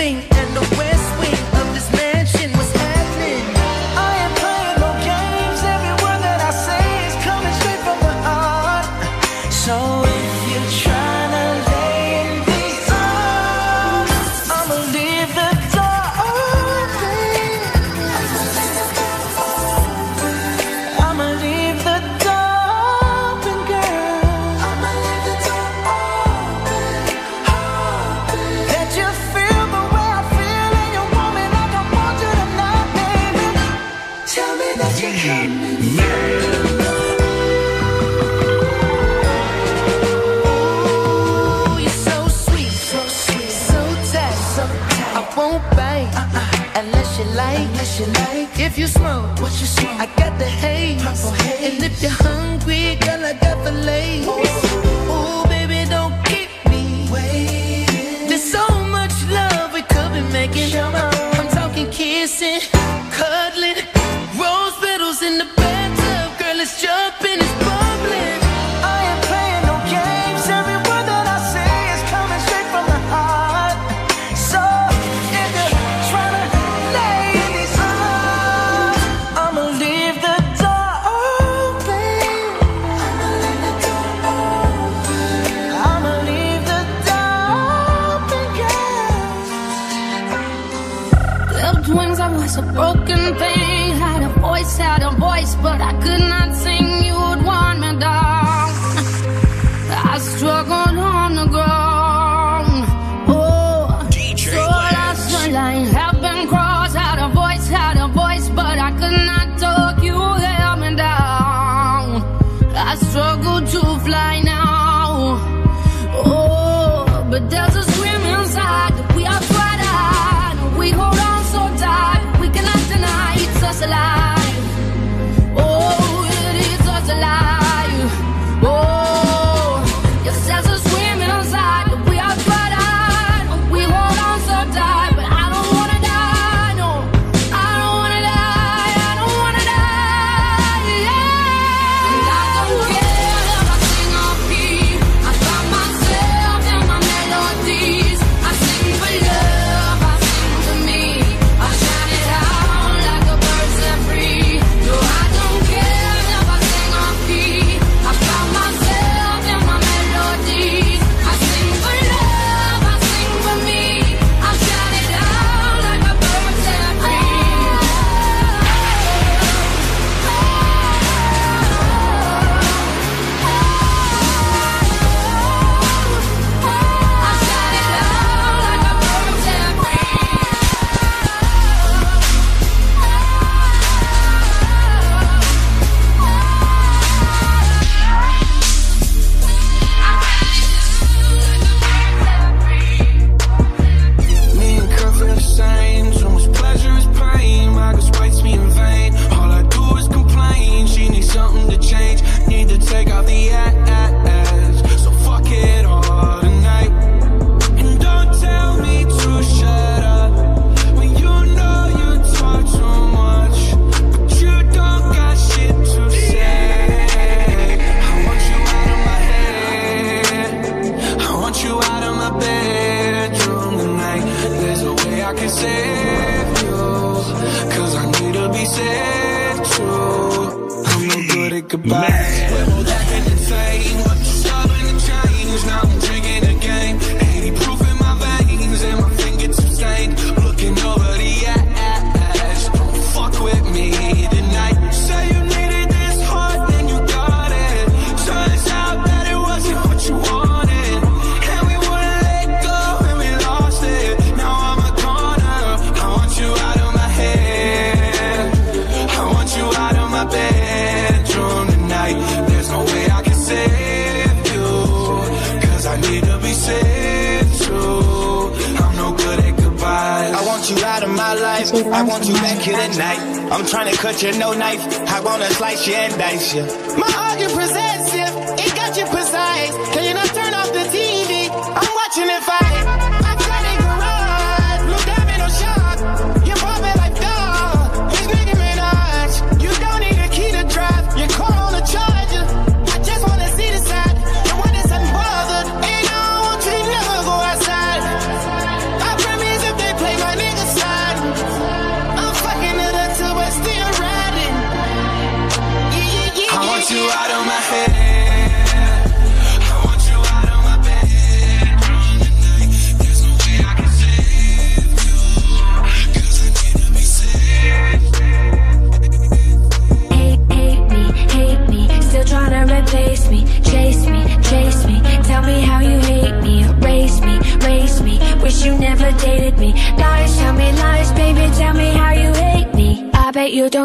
east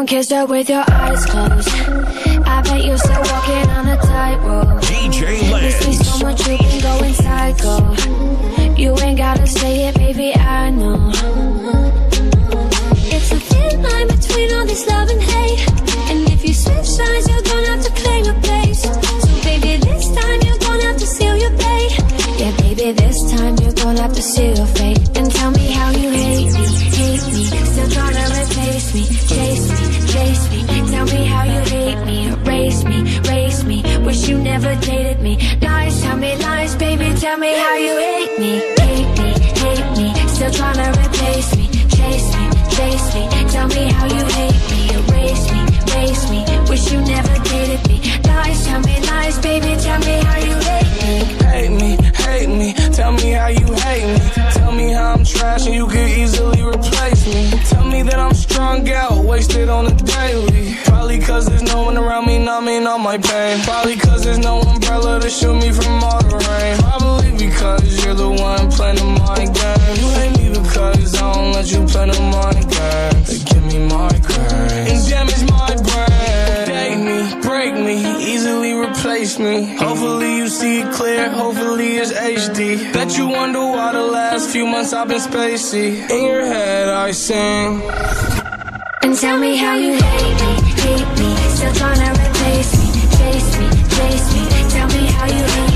someone kissed her with your eyes closed. I bet you're still walking on a tightrope. DJ Lance. This so much you can go psycho. You ain't gotta say it, baby, I know. It's a thin line between all this love and hate. trash and you could easily replace me. Tell me that I'm strung out, wasted on the daily. Probably cause there's no one around me numbing all my pain. Probably cause there's no umbrella to shield me from all the rain. Probably because you're the one playing the mind game. You hate me because I don't let you play the mind game. They give me migraines and damage my brain break me, easily replace me. Hopefully you see it clear, hopefully it's HD. Bet you wonder why the last few months I've been spacey. In your head I sing. And tell me how you hate me, hate me. Still trying to replace me, chase me, chase me. Tell me how you hate me.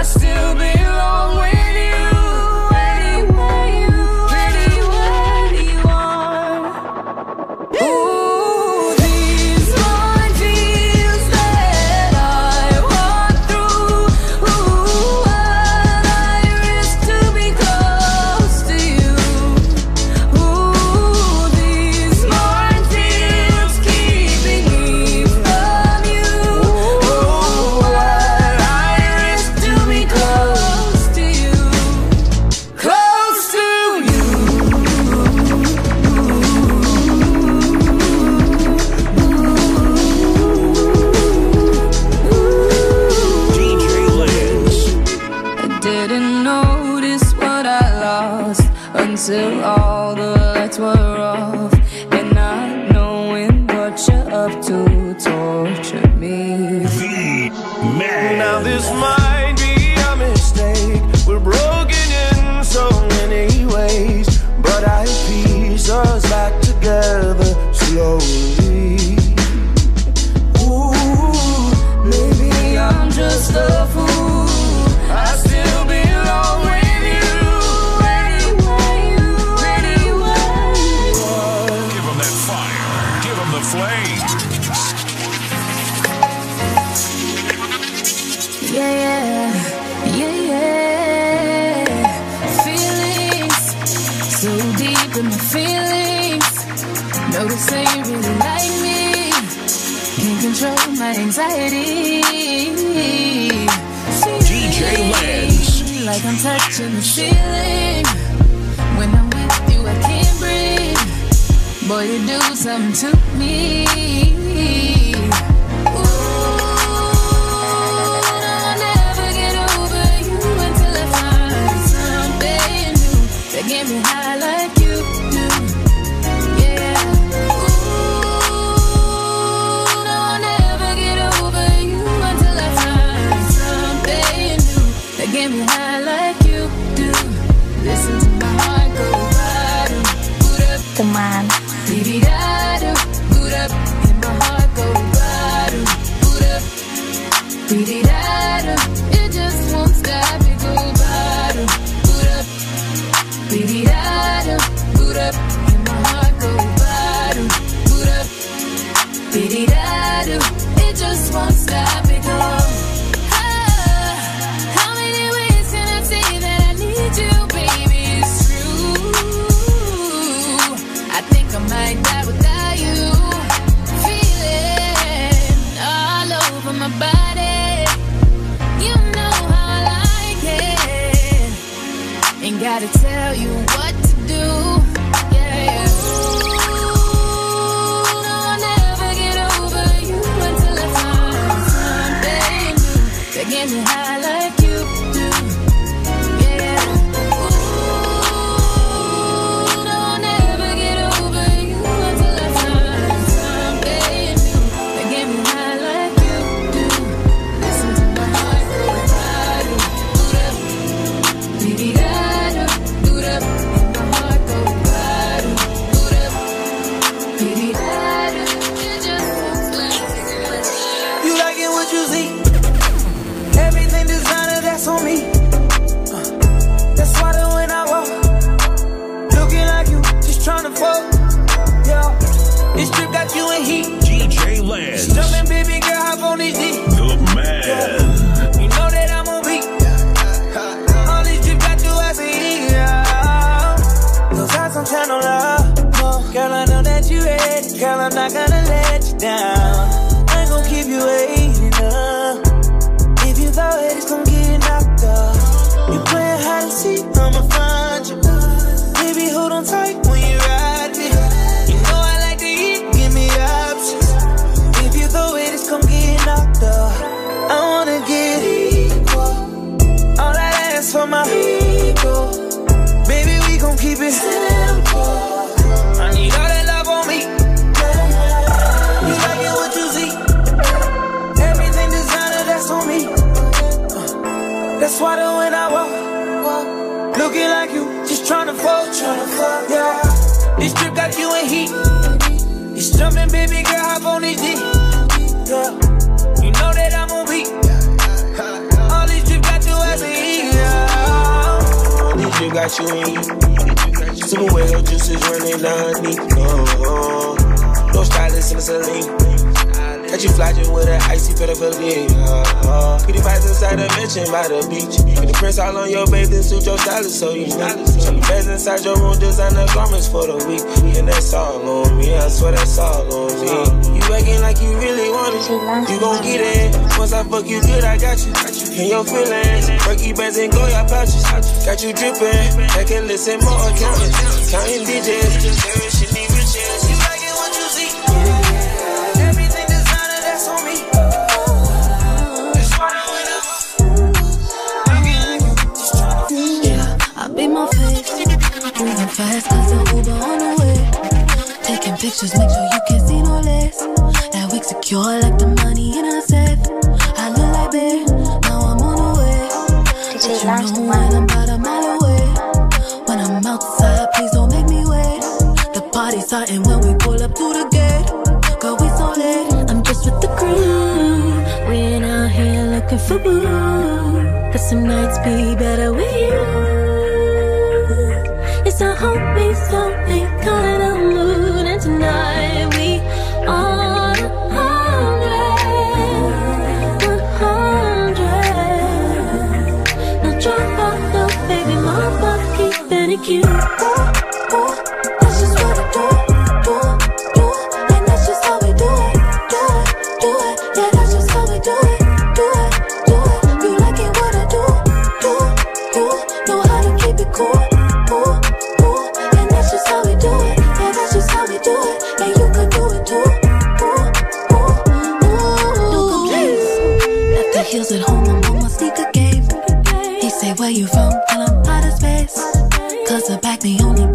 I still belong with you. down. water when I walk. Looking like you, just trying to tryna fuck, yeah. This trip got you in heat. It's jumping, baby girl, hop on this dick, yeah. You know that I'm on beat. All these drip got you as a heat, yeah. This drip got you in heat. Super way, juices running down deep. No, no stylist in the saline. That you fly with an icy pedophilia. Pretty vibes inside a mansion by the beach. And the prints all on your bathing suit, your stylist, so you know. Some beds inside your room, designer garments for the week. And that's all on me, I swear that's all on me. You acting like you really want it. You gon' get it. Once I fuck you good, I got you. In your feelings. Perky bands and go your pouches. Got you drippin'. I can listen more accounting. Counting digits. me pictures, make sure you can see no less. That wig secure like the money in a safe. I look like bitch, now I'm on the way. But you know when I'm about a mile away. When I'm outside, please don't make me wait. The party's starting when we pull up to the gate. Girl, we so late. I'm just with the crew. We're out here looking for boo. Cause some nights be better with you. It's a hope we something kind of tonight heels at home, I'm on my sneaker game. He say, Where you from? Tell him out of space. Cause the back the only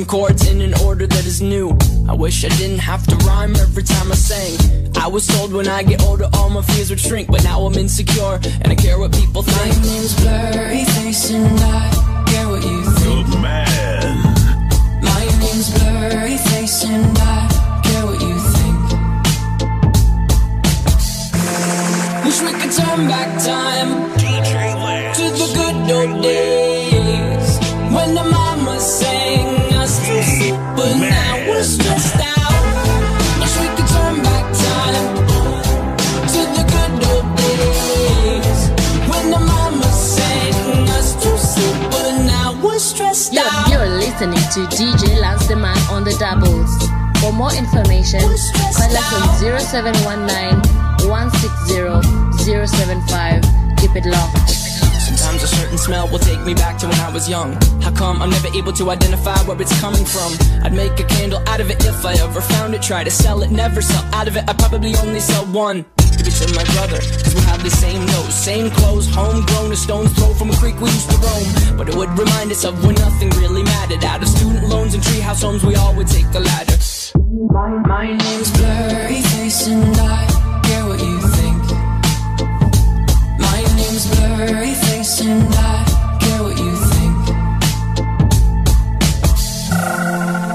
some chords in an order that is new. I wish I didn't have to rhyme every time I sang. I was told when I get older all my fears would shrink, but now I'm insecure and I care what people think. My name's Blurryface and I care what you think. The man. My name's Blurry Face and I care what you think. Wish we could turn back time listening to DJ Lance the Man on the doubles. For more information, call us on 0719 160 075. Keep it locked. Sometimes a certain smell will take me back to when I was young. How come I'm never able to identify where it's coming from? I'd make a candle out of it if I ever found it. Try to sell it, never sell out of it. I probably only sell one. Give it to my brother, cause we have the same nose, same clothes, homegrown, a stone's throw from a creek we used to roam. But it would remind us of when nothing really mattered. Out of student loans and treehouse homes, we all would take the ladder. My, my name's Blurry Face and I care what you think. My name's Blurryface and I care what you think.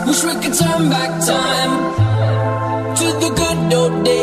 Wish we could turn back time to the good old days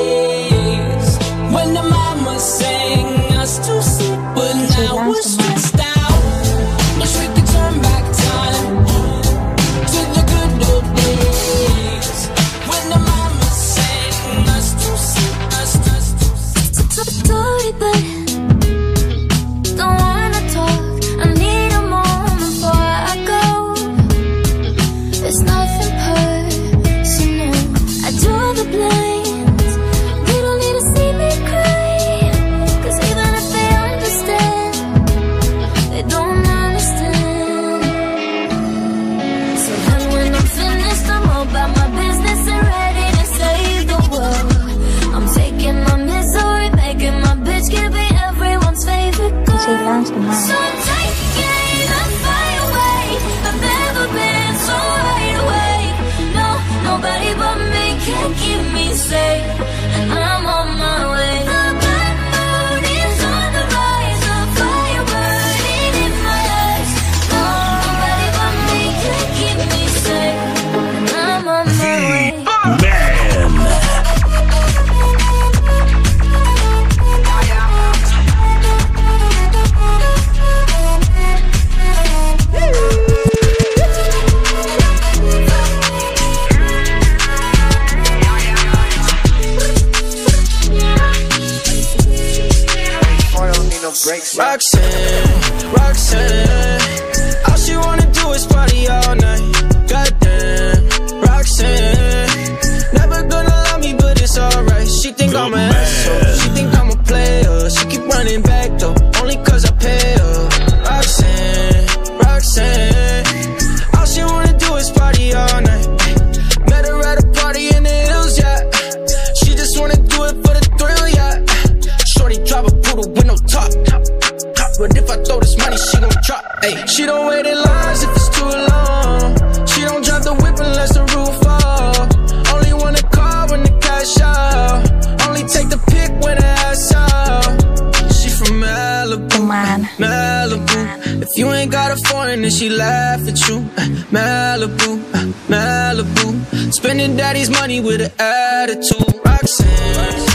you ain't got a foreign, then she laugh at you. Uh, Malibu, uh, Malibu. Spending daddy's money with an attitude. Roxanne.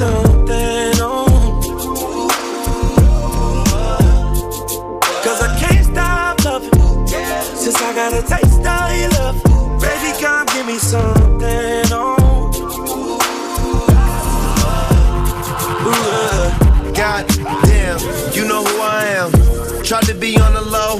Something, oh. Cause I can't stop loving. Since I got a taste of your love. Baby, come give me something, uh, God damn, you know who I am. Tried to be on the low,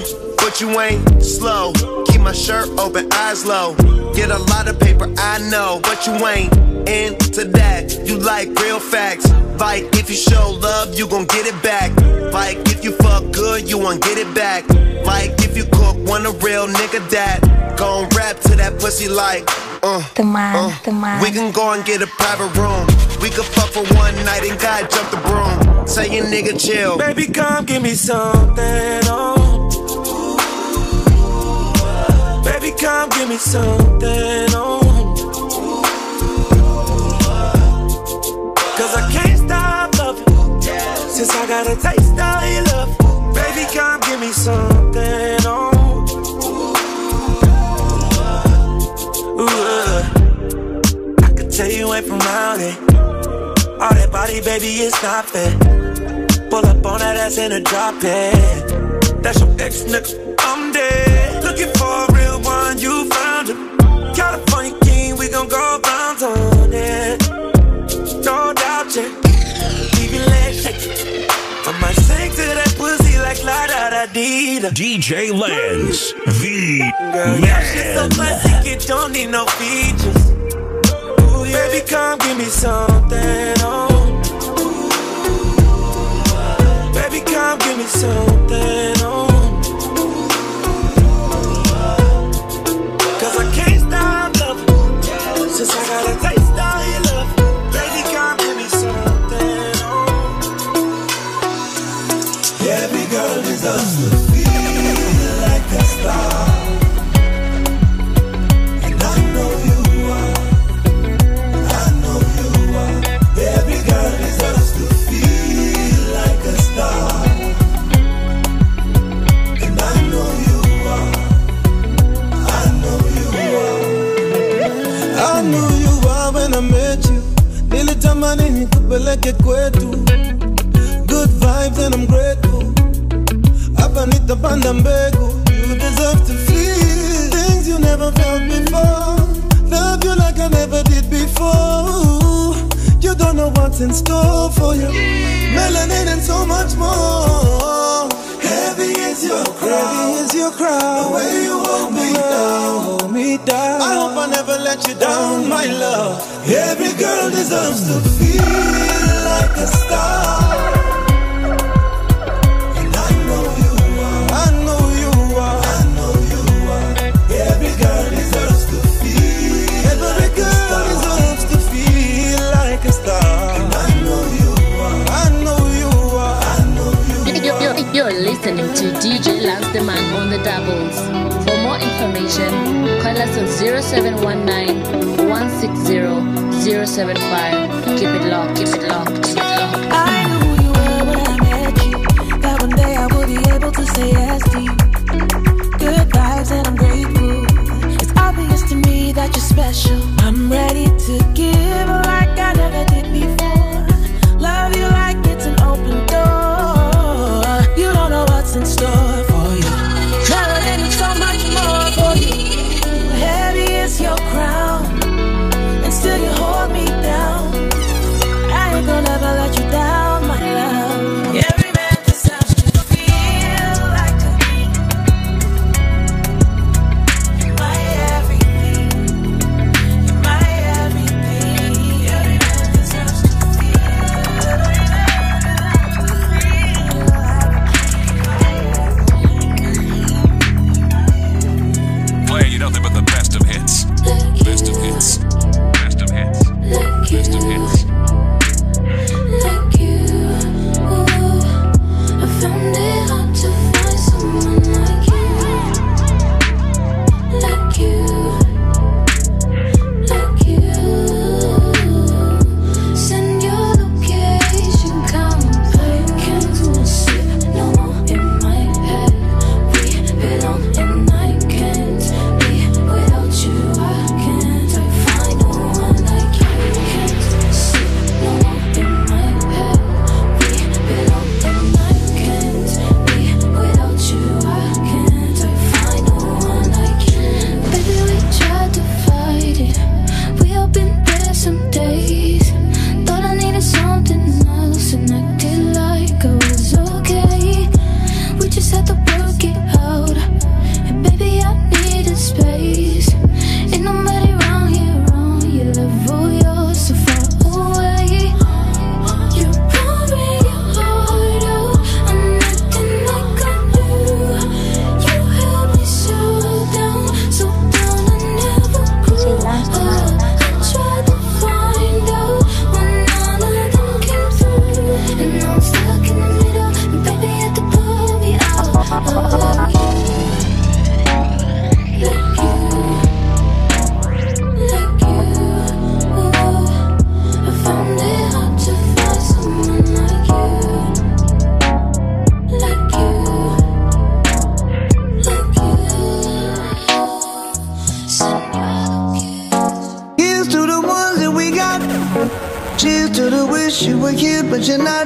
but you ain't slow. Keep my shirt open, eyes low. Get a lot of paper, I know, but you ain't into that. You like real facts. Like if you show love, you gon' get it back. Like if you fuck good, you won't get it back. Like if you cook, want a real nigga that gon' rap to that pussy like. Uh, The man, uh. the man. We can go and get a private room. We can fuck for one night and God jump the broom. Say your nigga chill. Baby, come give me something, oh. Baby, come give me something, oh. Cause I can't stop loving. Since I got a taste of your love. Baby, come give me something, oh. Ooh, uh. I could tell you ain't from around it. All that body, baby, it's not fair. Pull up on that ass in a drop it. That's your ex nigga. Gon' go bounce on it. No doubt, yeah. Leave your legs shaking. I might sing to that pussy like la da da dee. DJ Lance, the Girl, your shit so man. classic, it don't need no features. Ooh, yeah. Baby, come give me something, oh. Baby, come give me something, oh. Since I got Nikupeleke kwetu. Good vibes and I'm grateful. Hapa nitapanda mbegu. You deserve to feel things you never felt before. Love you like I never did before. You don't know what's in store for you. Melanin and so much more. Heavy is your crown. The way you hold me down. Hold me down. I hope I never let you down, my love. Every girl deserves to feel like a star. To DJ Lance the Man on the doubles. For more information, call us on 0719 160 075. Keep it locked, keep it locked, keep it locked. I knew who you were when I met you. That one day I would be able to say yes to you. Good vibes and I'm grateful. It's obvious to me that you're special. I'm ready to give like I never did before. In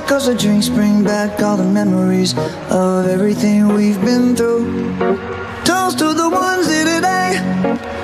Cause the drinks bring back all the memories of everything we've been through. Toast to the ones here today.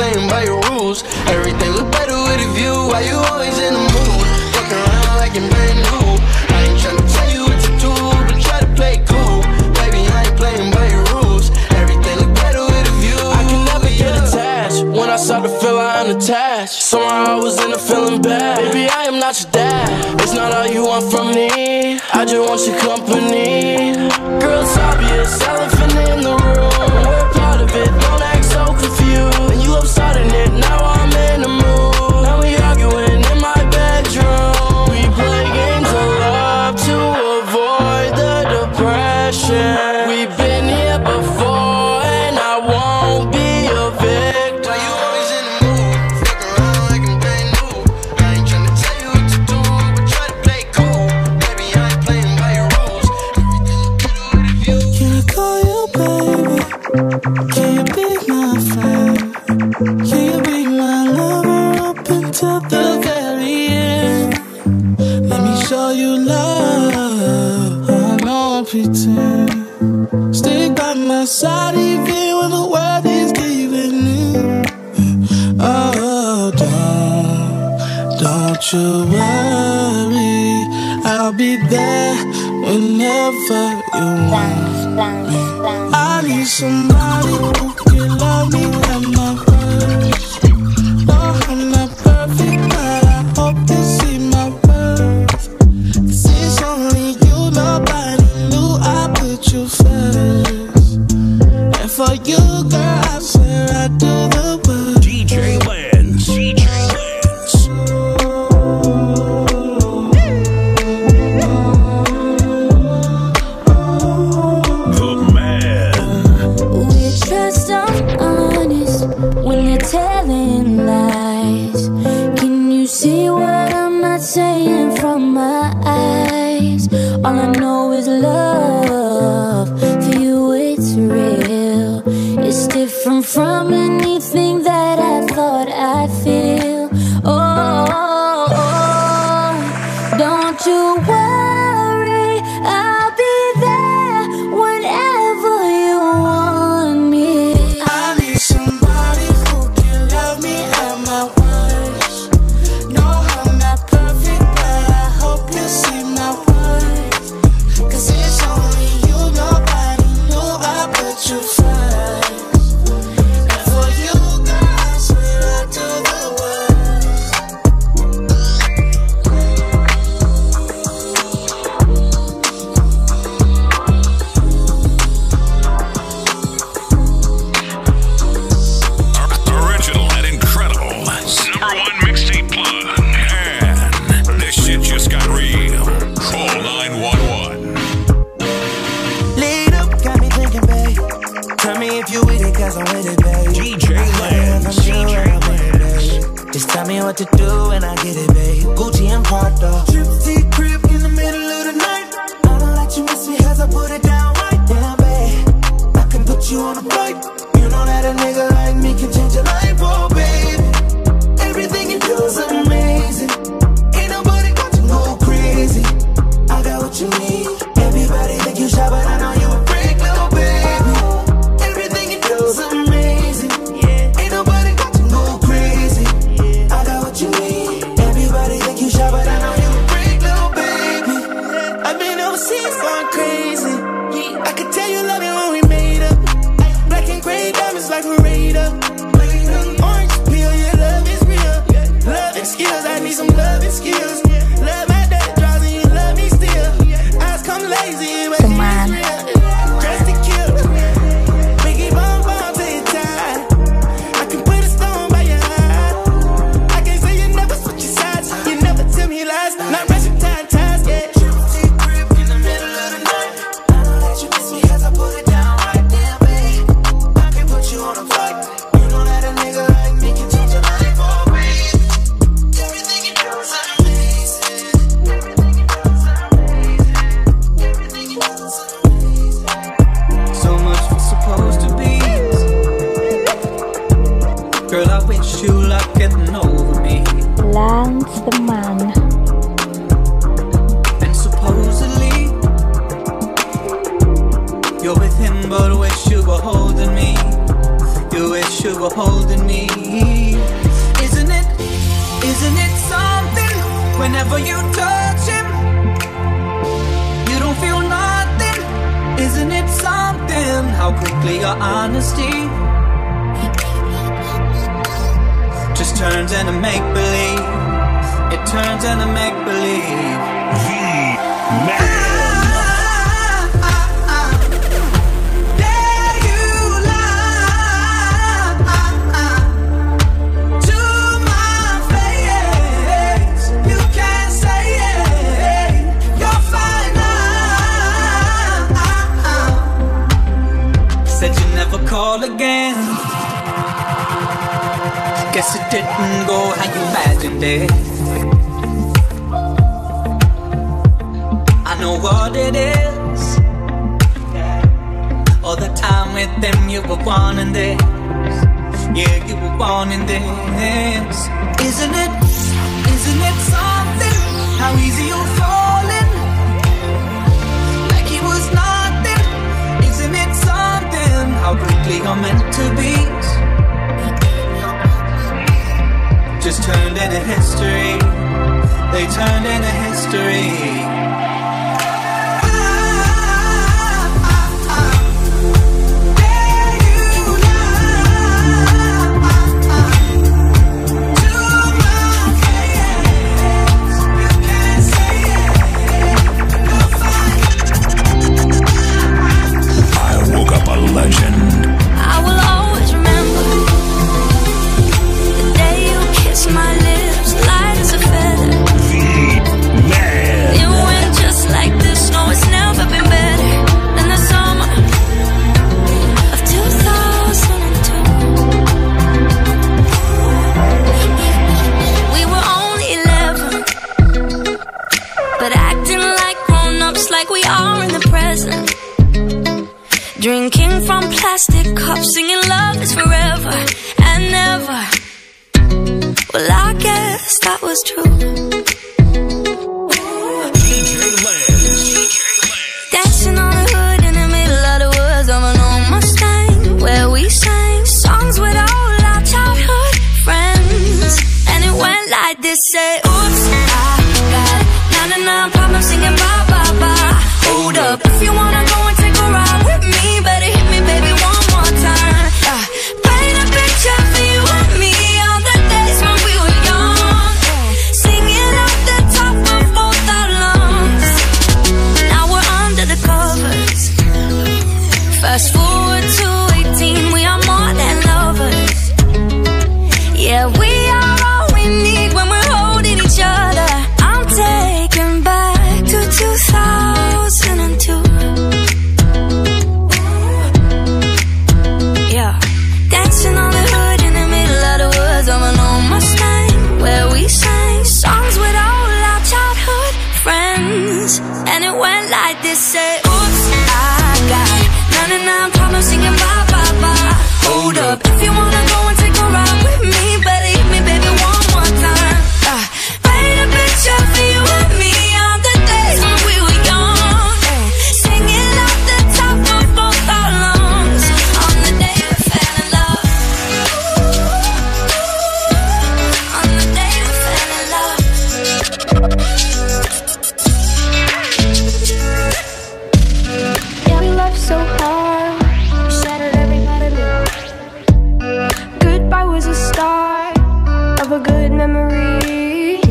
playing by your rules. Everything look better with a view. Why you always in the mood? Fucking around like you're brand new. I ain't tryna tell you but try to play cool. Baby, I ain't playing by your rules. Everything better with a view. I can never get attached. When I start to feel I'm somehow I was in a feeling bad. Baby, I am not your dad. It's not all you want from me. I just want your company. Call again. Guess it didn't go how you imagined it. I know what it is. All the time with them, you were wanting this. Yeah, you were wanting this. Isn't it? Isn't it something? How easy you're How quickly you're meant to be. Just turned into history. They turned into history. Cups, singing love is forever and never. Well, I guess that was true. Dancing on the hood in the middle of the woods of an old Mustang, where we sang songs with all our childhood friends. And it went like this: say, Oops, I got 99 problems singing bye bye bye. Hold up, if you wanna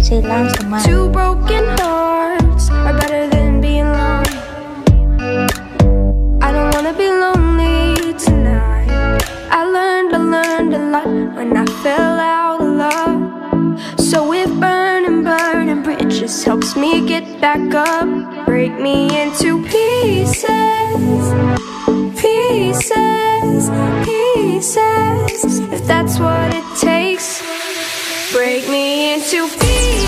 Two broken hearts are better than being alone. I don't wanna be lonely tonight. I learned, I learned a lot when I fell out of love. So if burning, burning bridges helps me get back up, break me into pieces, pieces, pieces. If that's what it takes, break me into pieces,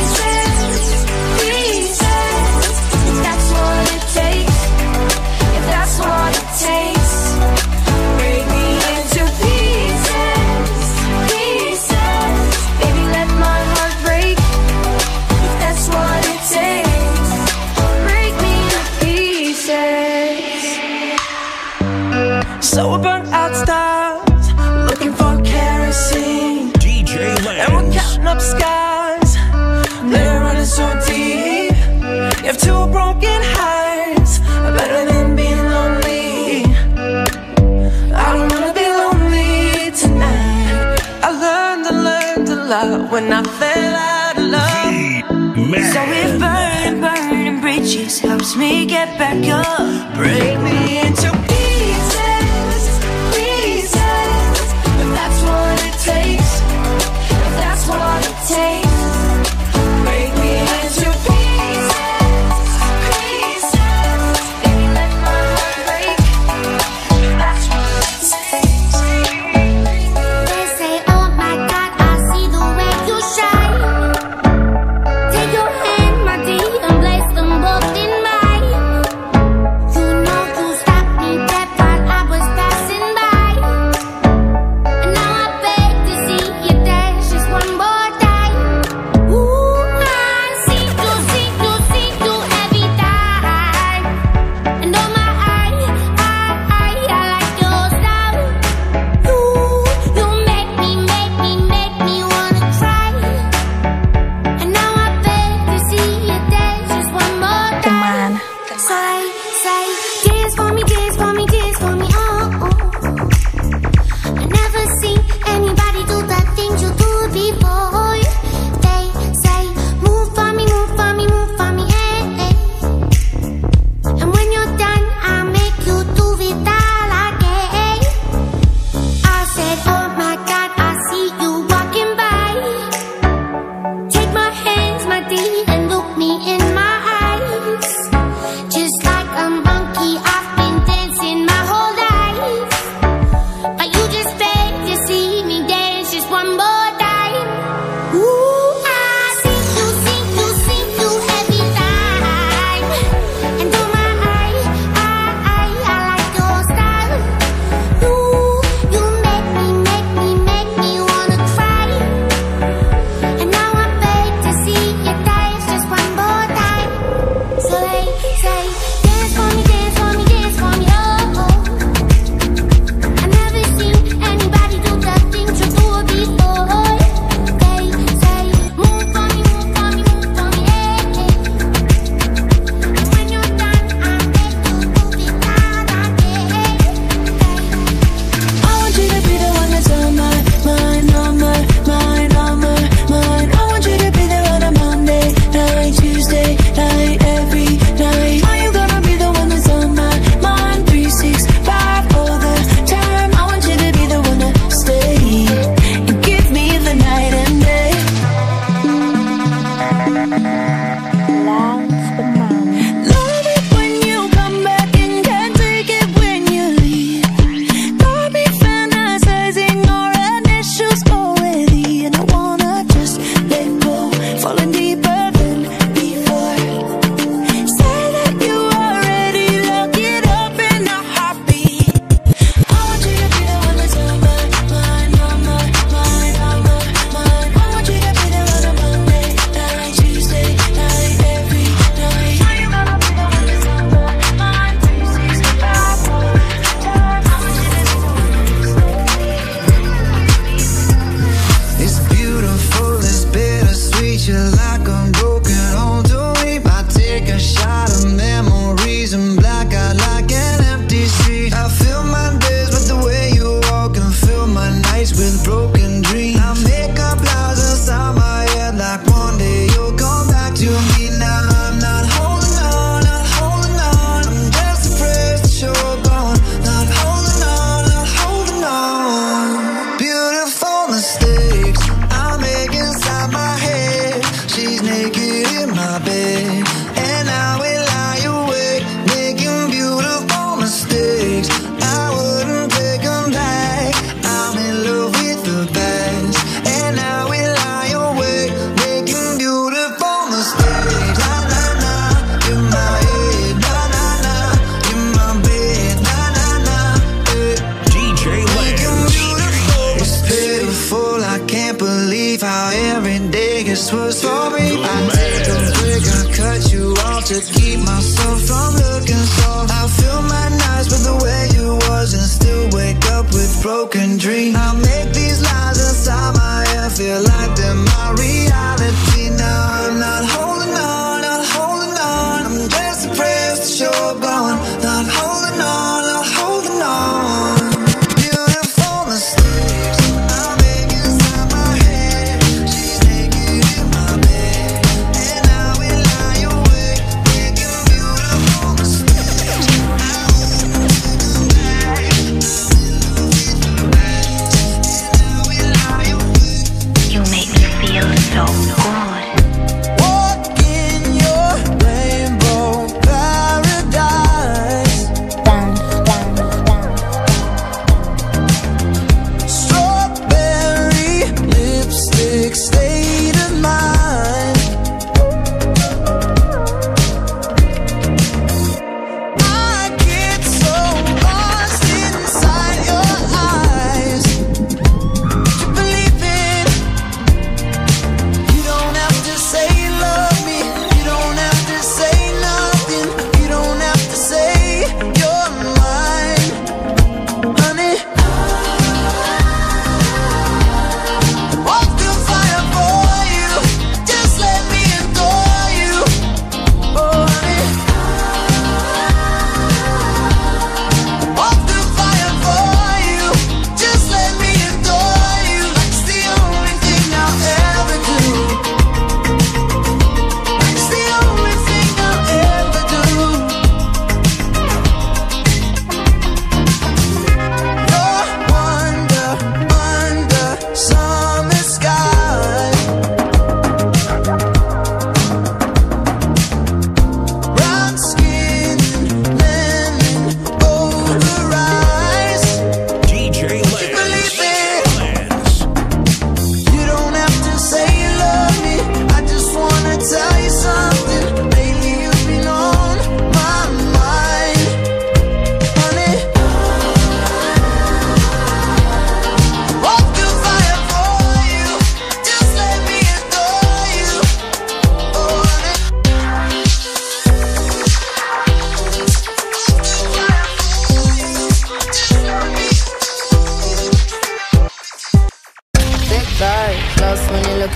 when I fell out of love. Man. So if burning, burning bridges helps me get back up, break me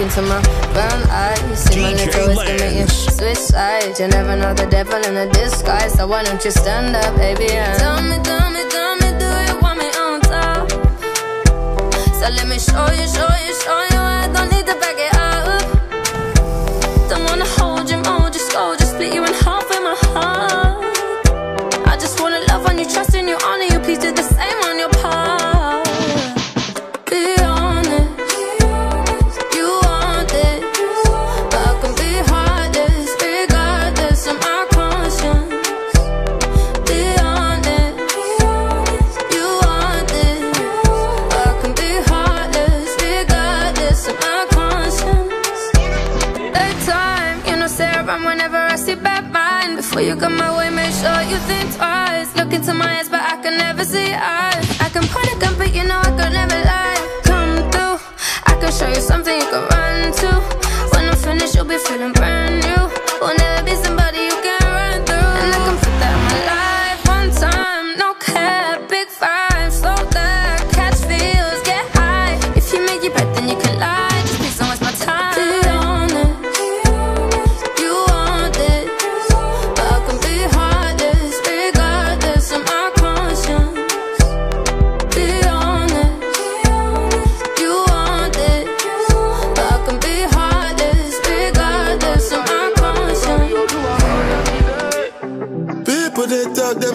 into my brown eyes. See my little ways can make you switch sides. You never know the devil in a disguise. So why don't you stand up, baby? And tell me, tell me, tell me, do you want me on top? So let me show you, show you, show you. I don't need to back come my way, make sure you think twice. Look into my eyes, but I can never see eyes.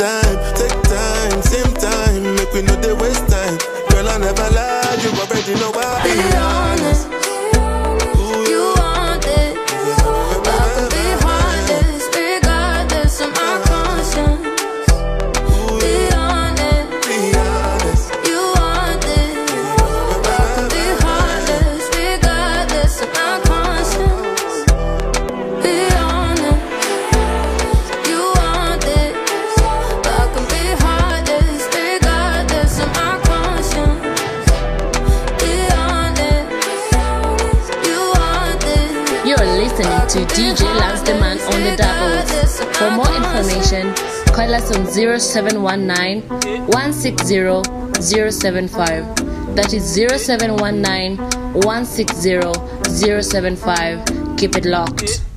time Take time, same time Make we know they waste time. Girl I never lie You already know why For more information, call us on 0719 160 075. That is 0719 160 075. Keep it locked.